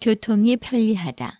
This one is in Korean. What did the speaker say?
교통이 편리하다.